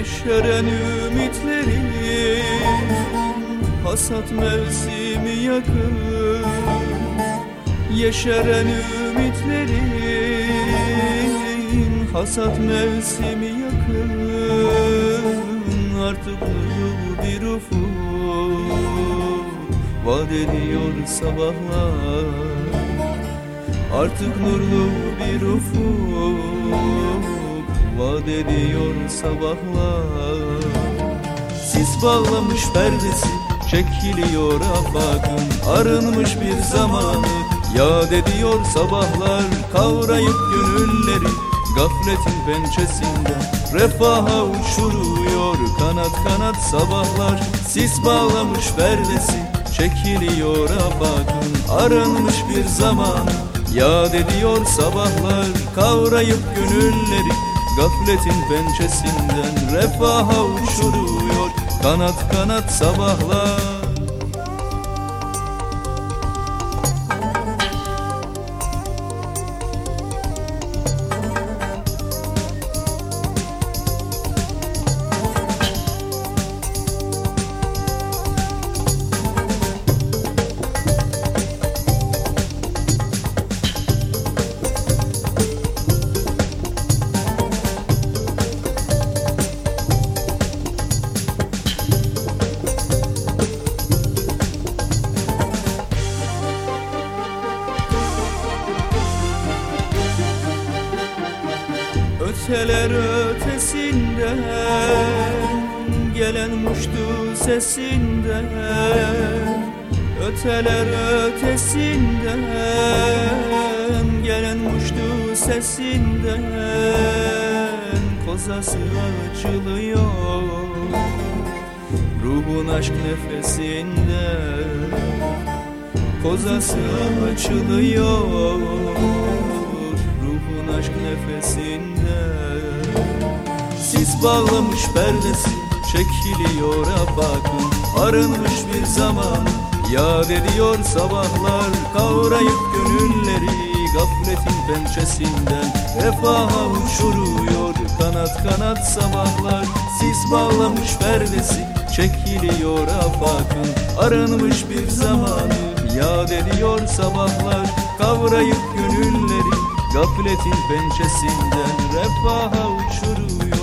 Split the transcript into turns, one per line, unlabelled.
Yeşeren ümitlerin Hasat mevsimi yakın. Yeşeren ümitlerin Hasat mevsimi yakın. Artık nurlu bir ufuk Vaat ediyor sabahlar. Artık nurlu bir ufuk Vaat ediyor sabahlar. Sis bağlamış perdesi Çekiliyor afakın. Arınmış bir zamanı Yad ediyor sabahlar. Kavrayıp gönülleri Gafletin pençesinde. Refaha uçuruyor Kanat kanat sabahlar. Sis bağlamış perdesi Çekiliyor afakın. Arınmış bir zamanı Yad ediyor sabahlar. Kavrayıp gönülleri Gafletin pençesinden Refaha uçuruyor. Kanat kanat sabahlar Öteler ötesinden Gelen muştu sesinden. Öteler ötesinden Gelen muştu sesinden. Kozası açılıyor Ruhun aşk nefesinde Kozası açılıyor aşk nefesinde. Sis bağlamış perdesi Çekiliyor afakın Arınmış bir zaman Yad ediyor sabahlar. Kavrayıp gönülleri Gafletin pençesinden. Refaha uçuruyor Kanat kanat sabahlar. Sis bağlamış perdesi Çekiliyor afakın Arınmış bir zamanı Yad ediyor sabahlar. Kavrayıp Gafletin pençesinden refaha uçuruyor.